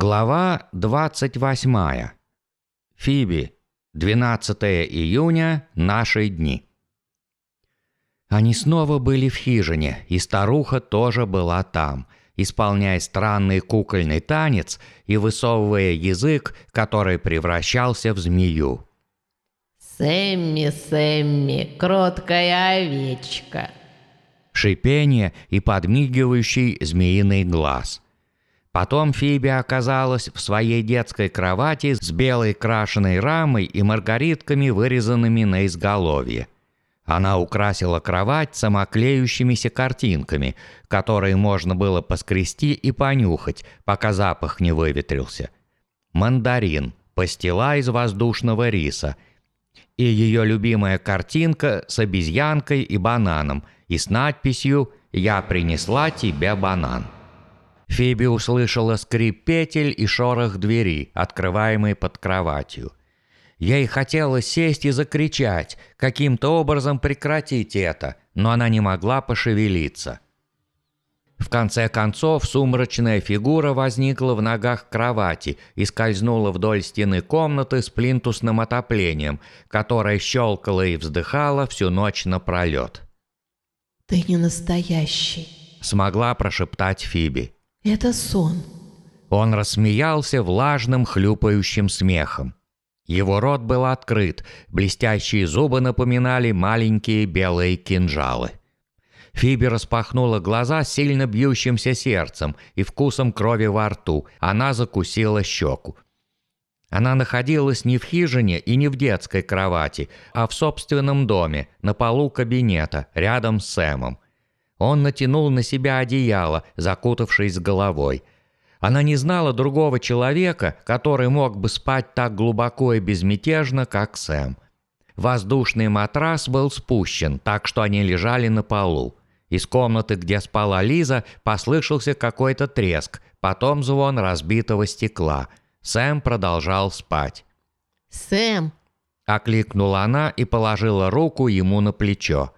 Глава 28. Фиби. 12 июня. Наши дни. Они снова были в хижине, и старуха тоже была там, исполняя странный кукольный танец и высовывая язык, который превращался в змею. «Сэмми, Сэмми, кроткая овечка!» Шипение и подмигивающий змеиный глаз – Потом Фиби оказалась в своей детской кровати с белой крашеной рамой и маргаритками, вырезанными на изголовье. Она украсила кровать самоклеющимися картинками, которые можно было поскрести и понюхать, пока запах не выветрился. Мандарин, пастила из воздушного риса и ее любимая картинка с обезьянкой и бананом и с надписью «Я принесла тебе банан». Фиби услышала скрип петель и шорох двери, открываемой под кроватью. Ей хотелось сесть и закричать, каким-то образом прекратить это, но она не могла пошевелиться. В конце концов, сумрачная фигура возникла в ногах кровати и скользнула вдоль стены комнаты с плинтусным отоплением, которое щелкало и вздыхало всю ночь напролет. «Ты не настоящий», — смогла прошептать Фиби. Это сон. Он рассмеялся влажным хлюпающим смехом. Его рот был открыт, блестящие зубы напоминали маленькие белые кинжалы. Фиби распахнула глаза сильно бьющимся сердцем и вкусом крови во рту. Она закусила щеку. Она находилась не в хижине и не в детской кровати, а в собственном доме, на полу кабинета, рядом с Сэмом. Он натянул на себя одеяло, закутавшись головой. Она не знала другого человека, который мог бы спать так глубоко и безмятежно, как Сэм. Воздушный матрас был спущен, так что они лежали на полу. Из комнаты, где спала Лиза, послышался какой-то треск, потом звон разбитого стекла. Сэм продолжал спать. «Сэм!» – окликнула она и положила руку ему на плечо.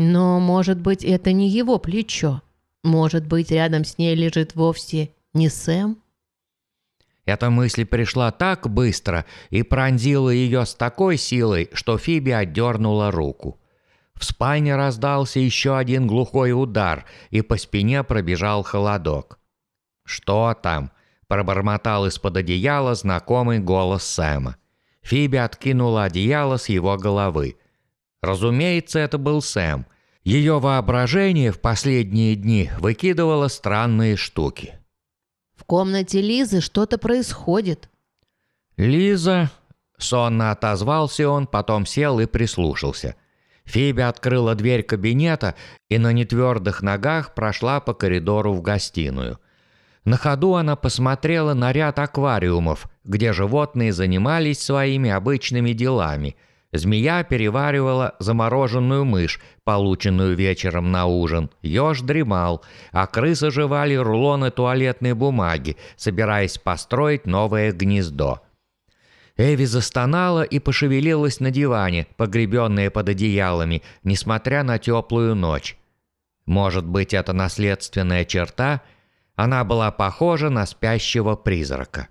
Но, может быть, это не его плечо. Может быть, рядом с ней лежит вовсе не Сэм? Эта мысль пришла так быстро и пронзила ее с такой силой, что Фиби отдернула руку. В спальне раздался еще один глухой удар, и по спине пробежал холодок. «Что там?» – пробормотал из-под одеяла знакомый голос Сэма. Фиби откинула одеяло с его головы. Разумеется, это был Сэм. Ее воображение в последние дни выкидывало странные штуки. «В комнате Лизы что-то происходит». «Лиза...» — сонно отозвался он, потом сел и прислушался. Фиби открыла дверь кабинета и на нетвердых ногах прошла по коридору в гостиную. На ходу она посмотрела на ряд аквариумов, где животные занимались своими обычными делами — Змея переваривала замороженную мышь, полученную вечером на ужин. Ёж дремал, а крысы жевали рулоны туалетной бумаги, собираясь построить новое гнездо. Эви застонала и пошевелилась на диване, погребенная под одеялами, несмотря на теплую ночь. Может быть, это наследственная черта? Она была похожа на спящего призрака.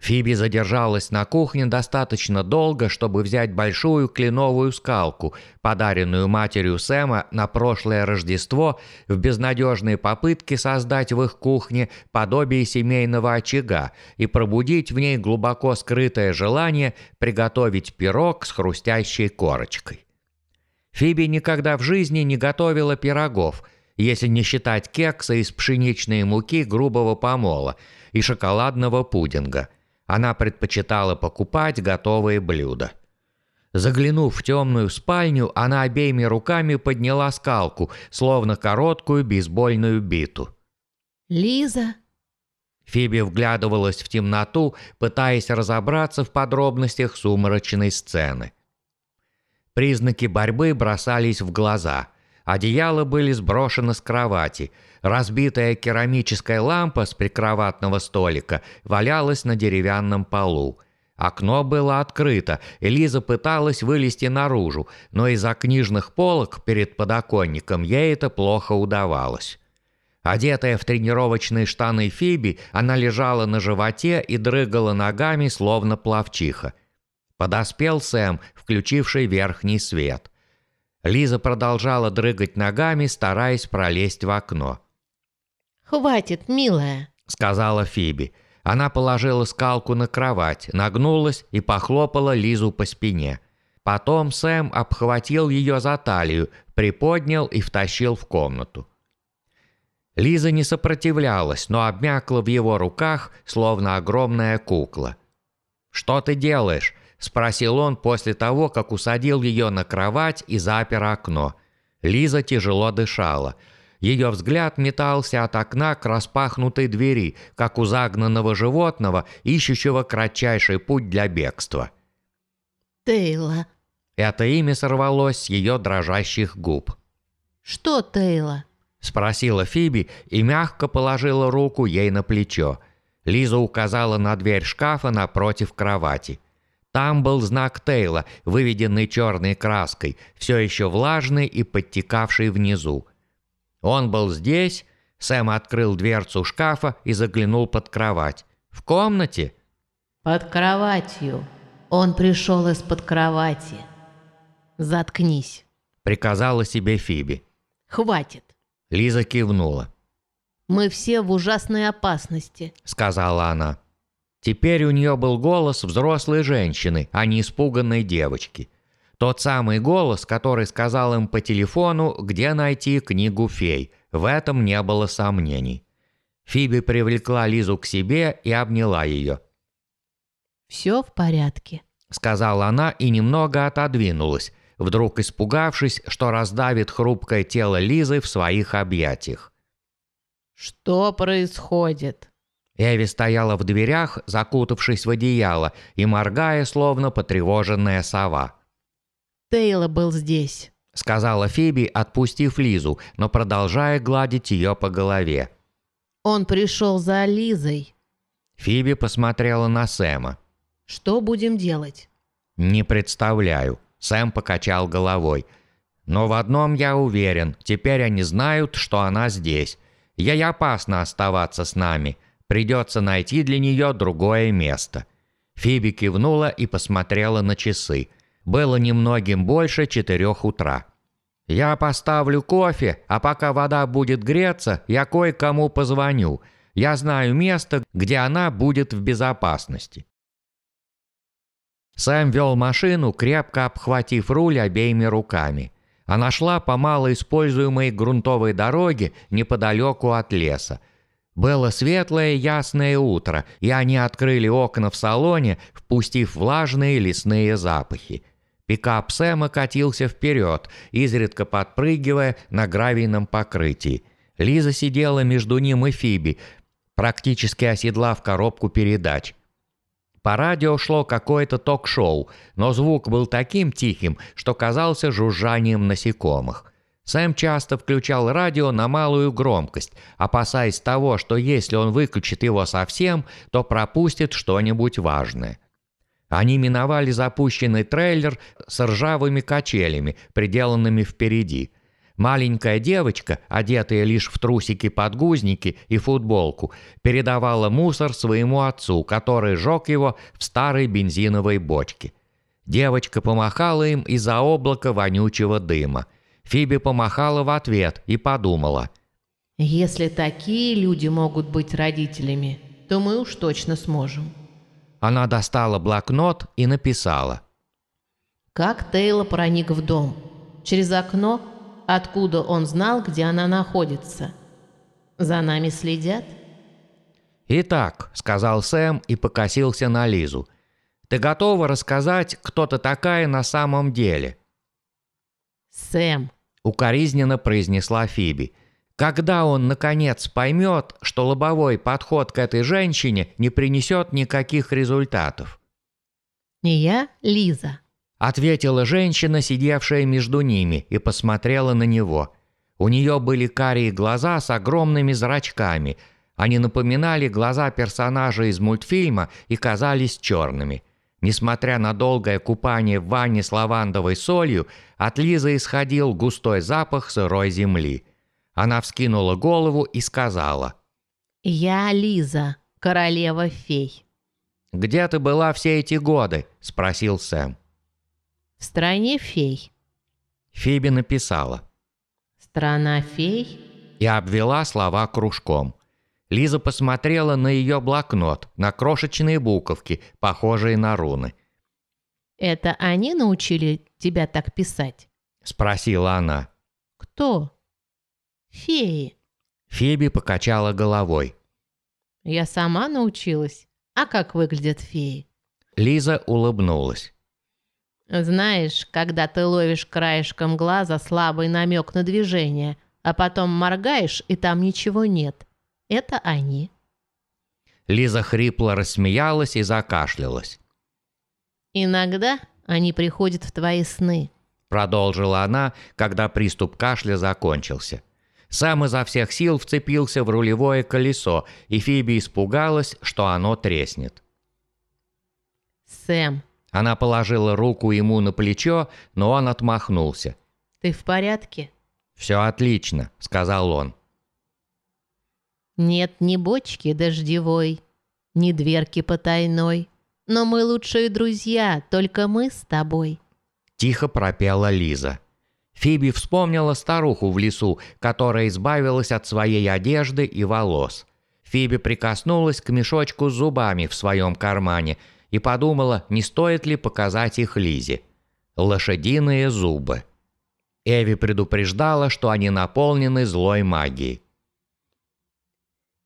Фиби задержалась на кухне достаточно долго, чтобы взять большую кленовую скалку, подаренную матерью Сэма на прошлое Рождество в безнадежной попытке создать в их кухне подобие семейного очага и пробудить в ней глубоко скрытое желание приготовить пирог с хрустящей корочкой. Фиби никогда в жизни не готовила пирогов, если не считать кекса из пшеничной муки грубого помола и шоколадного пудинга – она предпочитала покупать готовые блюда. Заглянув в темную спальню, она обеими руками подняла скалку, словно короткую бейсбольную биту. «Лиза?» Фиби вглядывалась в темноту, пытаясь разобраться в подробностях сумрачной сцены. Признаки борьбы бросались в глаза. Одеяла были сброшены с кровати – Разбитая керамическая лампа с прикроватного столика валялась на деревянном полу. Окно было открыто, и Лиза пыталась вылезти наружу, но из-за книжных полок перед подоконником ей это плохо удавалось. Одетая в тренировочные штаны Фиби, она лежала на животе и дрыгала ногами, словно плавчиха. Подоспел Сэм, включивший верхний свет. Лиза продолжала дрыгать ногами, стараясь пролезть в окно. «Хватит, милая», — сказала Фиби. Она положила скалку на кровать, нагнулась и похлопала Лизу по спине. Потом Сэм обхватил ее за талию, приподнял и втащил в комнату. Лиза не сопротивлялась, но обмякла в его руках, словно огромная кукла. «Что ты делаешь?» – спросил он после того, как усадил ее на кровать и запер окно. Лиза тяжело дышала. Ее взгляд метался от окна к распахнутой двери, как у загнанного животного, ищущего кратчайший путь для бегства. «Тейла». Это имя сорвалось с ее дрожащих губ. «Что, Тейла?» – спросила Фиби и мягко положила руку ей на плечо. Лиза указала на дверь шкафа напротив кровати. Там был знак Тейла, выведенный черной краской, все еще влажный и подтекавший внизу. Он был здесь. Сэм открыл дверцу шкафа и заглянул под кровать. «В комнате?» «Под кроватью. Он пришел из-под кровати. Заткнись», — приказала себе Фиби. «Хватит». Лиза кивнула. «Мы все в ужасной опасности», — сказала она. Теперь у нее был голос взрослой женщины, а не испуганной девочки. Тот самый голос, который сказал им по телефону, где найти книгу фей. В этом не было сомнений. Фиби привлекла Лизу к себе и обняла ее. «Все в порядке», — сказала она и немного отодвинулась, вдруг испугавшись, что раздавит хрупкое тело Лизы в своих объятиях. «Что происходит?» Эви стояла в дверях, закутавшись в одеяло и моргая, словно потревоженная сова. «Тейла был здесь», — сказала Фиби, отпустив Лизу, но продолжая гладить ее по голове. «Он пришел за Лизой». Фиби посмотрела на Сэма. «Что будем делать?» «Не представляю», Сэм покачал головой. «Но в одном я уверен, теперь они знают, что она здесь. Ей опасно оставаться с нами. Придется найти для нее другое место». Фиби кивнула и посмотрела на часы. Было немногим больше четырех утра. «Я поставлю кофе, а пока вода будет греться, я кое-кому позвоню. Я знаю место, где она будет в безопасности». Сэм вел машину, крепко обхватив руль обеими руками. Она шла по малоиспользуемой грунтовой дороге неподалеку от леса. Было светлое ясное утро, и они открыли окна в салоне, впустив влажные лесные запахи. Пикап Сэма катился вперед, изредка подпрыгивая на гравийном покрытии. Лиза сидела между ним и Фиби, практически оседлав коробку передач. По радио шло какое-то ток-шоу, но звук был таким тихим, что казался жужжанием насекомых. Сэм часто включал радио на малую громкость, опасаясь того, что если он выключит его совсем, то пропустит что-нибудь важное. Они миновали запущенный трейлер с ржавыми качелями, приделанными впереди – Маленькая девочка, одетая лишь в трусики-подгузники и футболку, передавала мусор своему отцу, который жег его в старой бензиновой бочке. Девочка помахала им из-за облака вонючего дыма. Фиби помахала в ответ и подумала. «Если такие люди могут быть родителями, то мы уж точно сможем». Она достала блокнот и написала. «Как Тейла проник в дом? Через окно Откуда он знал, где она находится? За нами следят? «Итак», — сказал Сэм и покосился на Лизу, — «ты готова рассказать, кто ты такая на самом деле?» «Сэм», — укоризненно произнесла Фиби, — «когда он, наконец, поймет, что лобовой подход к этой женщине не принесет никаких результатов?» «Не я, Лиза», Ответила женщина, сидевшая между ними, и посмотрела на него. У нее были карие глаза с огромными зрачками. Они напоминали глаза персонажа из мультфильма и казались черными. Несмотря на долгое купание в ванне с лавандовой солью, от Лизы исходил густой запах сырой земли. Она вскинула голову и сказала. «Я Лиза, королева фей». «Где ты была все эти годы?» – спросил Сэм. «В стране фей». Фиби написала. «Страна фей?» И обвела слова кружком. Лиза посмотрела на ее блокнот, на крошечные буковки, похожие на руны. «Это они научили тебя так писать?» – спросила она. «Кто?» «Феи». Фиби покачала головой. «Я сама научилась. А как выглядят феи?» Лиза улыбнулась. «Знаешь, когда ты ловишь краешком глаза слабый намек на движение, а потом моргаешь, и там ничего нет. Это они». Лиза хрипло рассмеялась и закашлялась. «Иногда они приходят в твои сны», — продолжила она, когда приступ кашля закончился. Сам изо всех сил вцепился в рулевое колесо, и Фиби испугалась, что оно треснет. «Сэм». Она положила руку ему на плечо, но он отмахнулся. «Ты в порядке?» «Все отлично», — сказал он. «Нет ни бочки дождевой, ни дверки потайной, но мы лучшие друзья, только мы с тобой». Тихо пропела Лиза. Фиби вспомнила старуху в лесу, которая избавилась от своей одежды и волос. Фиби прикоснулась к мешочку с зубами в своем кармане и подумала, не стоит ли показать их Лизе. Лошадиные зубы. Эви предупреждала, что они наполнены злой магией.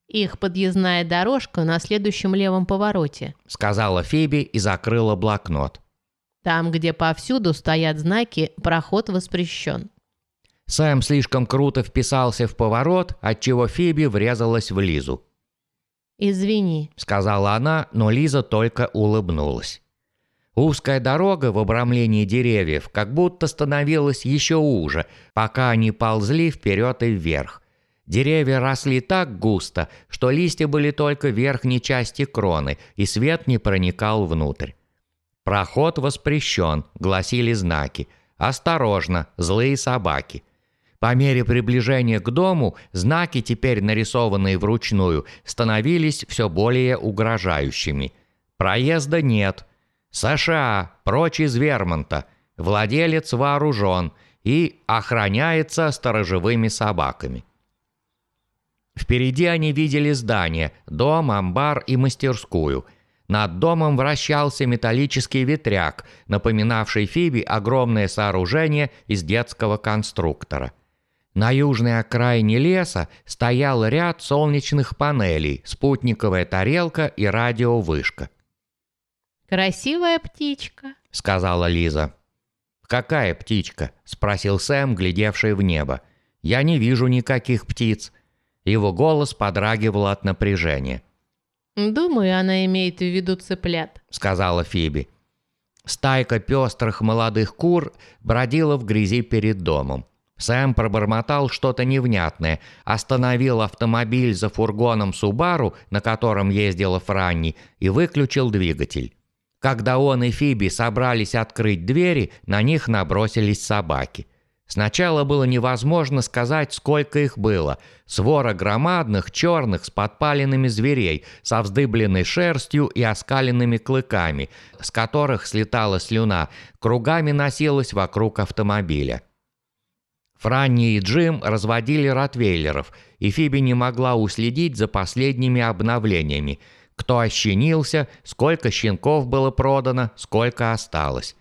«Их подъездная дорожка на следующем левом повороте», — сказала Фиби и закрыла блокнот. Там, где повсюду стоят знаки «Проход воспрещен». Сэм слишком круто вписался в поворот, отчего Фиби врезалась в Лизу. «Извини», — сказала она, но Лиза только улыбнулась. Узкая дорога в обрамлении деревьев как будто становилась еще уже, пока они ползли вперед и вверх. Деревья росли так густо, что листья были только в верхней части кроны, и свет не проникал внутрь. «Проход воспрещен», — гласили знаки. «Осторожно, злые собаки». По мере приближения к дому знаки, теперь нарисованные вручную, становились все более угрожающими. Проезда нет. США, прочь из Вермонта. Владелец вооружен и охраняется сторожевыми собаками. Впереди они видели здание, дом, амбар и мастерскую. Над домом вращался металлический ветряк, напоминавший Фиби огромное сооружение из детского конструктора. На южной окраине леса стоял ряд солнечных панелей, спутниковая тарелка и радиовышка. «Красивая птичка», — сказала Лиза. «Какая птичка?» — спросил Сэм, глядевший в небо. «Я не вижу никаких птиц». Его голос подрагивал от напряжения. «Думаю, она имеет в виду цыплят», — сказала Фиби. Стайка пестрых молодых кур бродила в грязи перед домом. Сэм пробормотал что-то невнятное, остановил автомобиль за фургоном Субару, на котором ездила Франни, и выключил двигатель. Когда он и Фиби собрались открыть двери, на них набросились собаки. Сначала было невозможно сказать, сколько их было. Свора громадных, черных, с подпаленными зверей, со вздыбленной шерстью и оскаленными клыками, с которых слетала слюна, кругами носилась вокруг автомобиля. Франни и Джим разводили ротвейлеров, и Фиби не могла уследить за последними обновлениями. Кто ощенился, сколько щенков было продано, сколько осталось.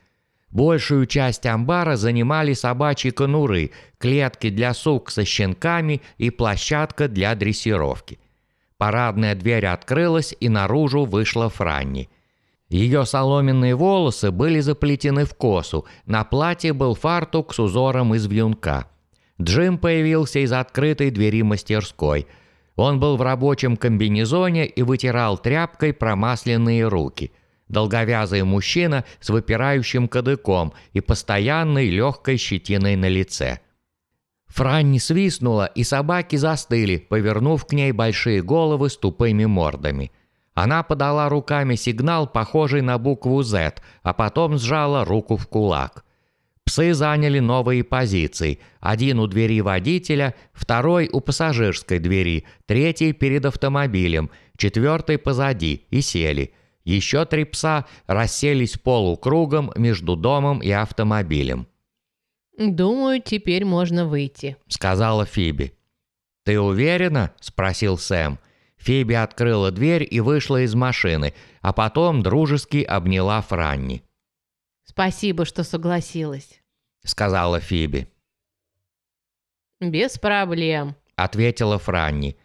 Большую часть амбара занимали собачьи конуры, клетки для сук со щенками и площадка для дрессировки. Парадная дверь открылась, и наружу вышла Франни. Ее соломенные волосы были заплетены в косу, на платье был фартук с узором из вьюнка. Джим появился из открытой двери мастерской. Он был в рабочем комбинезоне и вытирал тряпкой промасленные руки – долговязый мужчина с выпирающим кадыком и постоянной легкой щетиной на лице. Франни свистнула, и собаки застыли, повернув к ней большие головы с тупыми мордами. Она подала руками сигнал, похожий на букву «Z», а потом сжала руку в кулак. Псы заняли новые позиции. Один у двери водителя, второй у пассажирской двери, третий перед автомобилем, четвертый позади и сели. Еще три пса расселись полукругом между домом и автомобилем. «Думаю, теперь можно выйти», — сказала Фиби. «Ты уверена?» — спросил Сэм. Фиби открыла дверь и вышла из машины, а потом дружески обняла Франни. «Спасибо, что согласилась», — сказала Фиби. «Без проблем», — ответила Франни.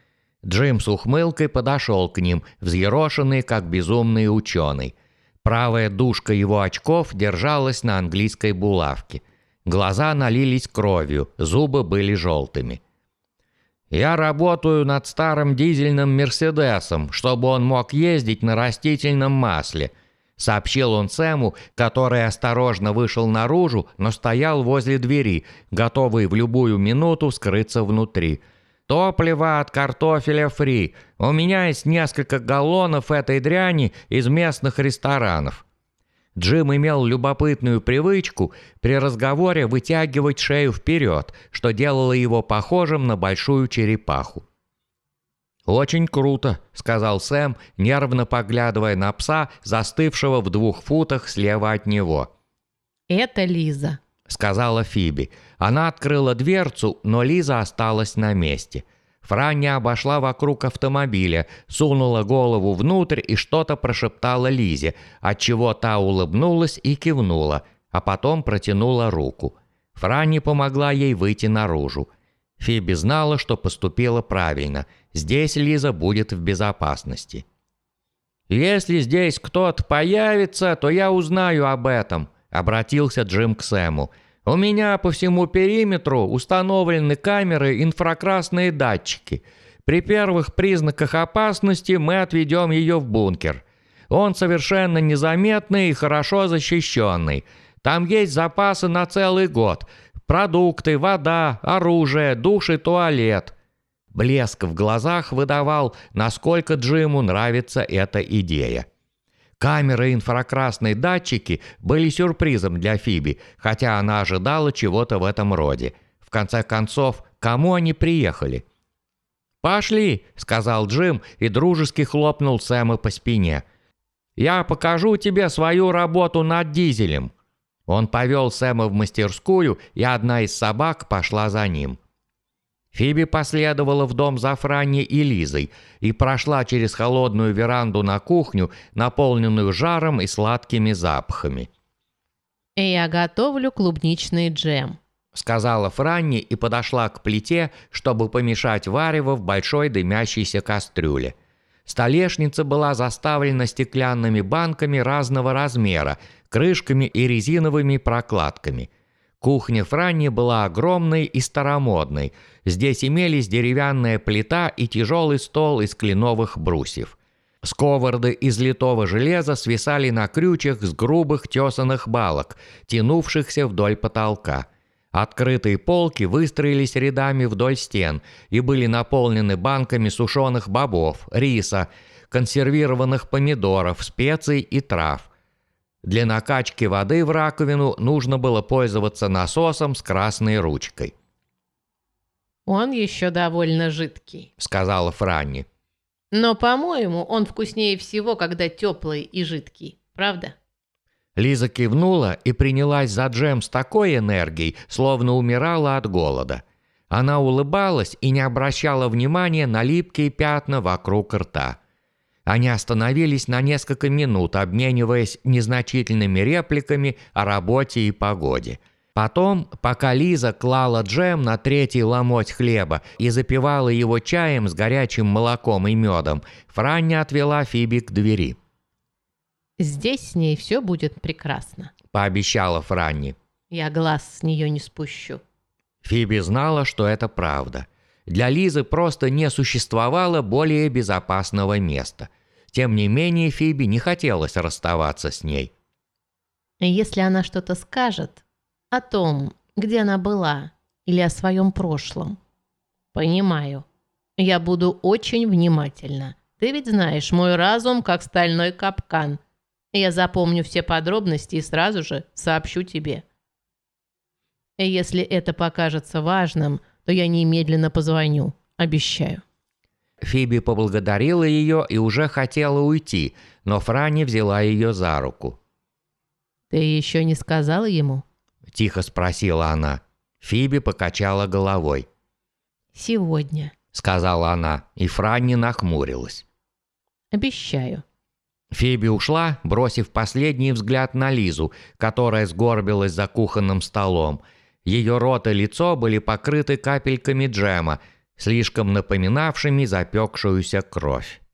Джим с ухмылкой подошел к ним, взъерошенный, как безумный ученый. Правая дужка его очков держалась на английской булавке. Глаза налились кровью, зубы были желтыми. «Я работаю над старым дизельным «Мерседесом», чтобы он мог ездить на растительном масле», сообщил он Сэму, который осторожно вышел наружу, но стоял возле двери, готовый в любую минуту скрыться внутри. «Топливо от картофеля фри. У меня есть несколько галлонов этой дряни из местных ресторанов». Джим имел любопытную привычку при разговоре вытягивать шею вперед, что делало его похожим на большую черепаху. «Очень круто», — сказал Сэм, нервно поглядывая на пса, застывшего в двух футах слева от него. «Это Лиза», — сказала Фиби. Она открыла дверцу, но Лиза осталась на месте — Франни обошла вокруг автомобиля, сунула голову внутрь и что-то прошептала Лизе, отчего та улыбнулась и кивнула, а потом протянула руку. Франни помогла ей выйти наружу. Фиби знала, что поступила правильно. Здесь Лиза будет в безопасности. «Если здесь кто-то появится, то я узнаю об этом», — обратился Джим к Сэму. У меня по всему периметру установлены камеры инфракрасные датчики. При первых признаках опасности мы отведем ее в бункер. Он совершенно незаметный и хорошо защищенный. Там есть запасы на целый год. Продукты, вода, оружие, душ и туалет. Блеск в глазах выдавал, насколько Джиму нравится эта идея. Камеры и инфракрасные датчики были сюрпризом для Фиби, хотя она ожидала чего-то в этом роде. В конце концов, кому они приехали? «Пошли», — сказал Джим и дружески хлопнул Сэма по спине. «Я покажу тебе свою работу над дизелем». Он повел Сэма в мастерскую, и одна из собак пошла за ним. Фиби последовала в дом за Франни и Лизой и прошла через холодную веранду на кухню, наполненную жаром и сладкими запахами. «Я готовлю клубничный джем», — сказала Франни и подошла к плите, чтобы помешать варево в большой дымящейся кастрюле. Столешница была заставлена стеклянными банками разного размера, крышками и резиновыми прокладками — Кухня Франни была огромной и старомодной. Здесь имелись деревянная плита и тяжелый стол из кленовых брусьев. Сковороды из литого железа свисали на крючах с грубых тесаных балок, тянувшихся вдоль потолка. Открытые полки выстроились рядами вдоль стен и были наполнены банками сушеных бобов, риса, консервированных помидоров, специй и трав – для накачки воды в раковину нужно было пользоваться насосом с красной ручкой. «Он еще довольно жидкий», — сказала Франни. «Но, по-моему, он вкуснее всего, когда теплый и жидкий, правда?» Лиза кивнула и принялась за джем с такой энергией, словно умирала от голода. Она улыбалась и не обращала внимания на липкие пятна вокруг рта. Они остановились на несколько минут, обмениваясь незначительными репликами о работе и погоде. Потом, пока Лиза клала джем на третий ломоть хлеба и запивала его чаем с горячим молоком и медом, Франни отвела Фиби к двери. «Здесь с ней все будет прекрасно», – пообещала Франни. «Я глаз с нее не спущу». Фиби знала, что это правда. Для Лизы просто не существовало более безопасного места – тем не менее, Фиби не хотелось расставаться с ней. «Если она что-то скажет о том, где она была, или о своем прошлом, понимаю. Я буду очень внимательна. Ты ведь знаешь, мой разум как стальной капкан. Я запомню все подробности и сразу же сообщу тебе». Если это покажется важным, то я немедленно позвоню. Обещаю. Фиби поблагодарила ее и уже хотела уйти, но Франни взяла ее за руку. Ты еще не сказала ему? Тихо спросила она. Фиби покачала головой. Сегодня. Сказала она, и Франни нахмурилась. Обещаю. Фиби ушла, бросив последний взгляд на Лизу, которая сгорбилась за кухонным столом. Ее рот и лицо были покрыты капельками джема, слишком напоминавшими запекшуюся кровь.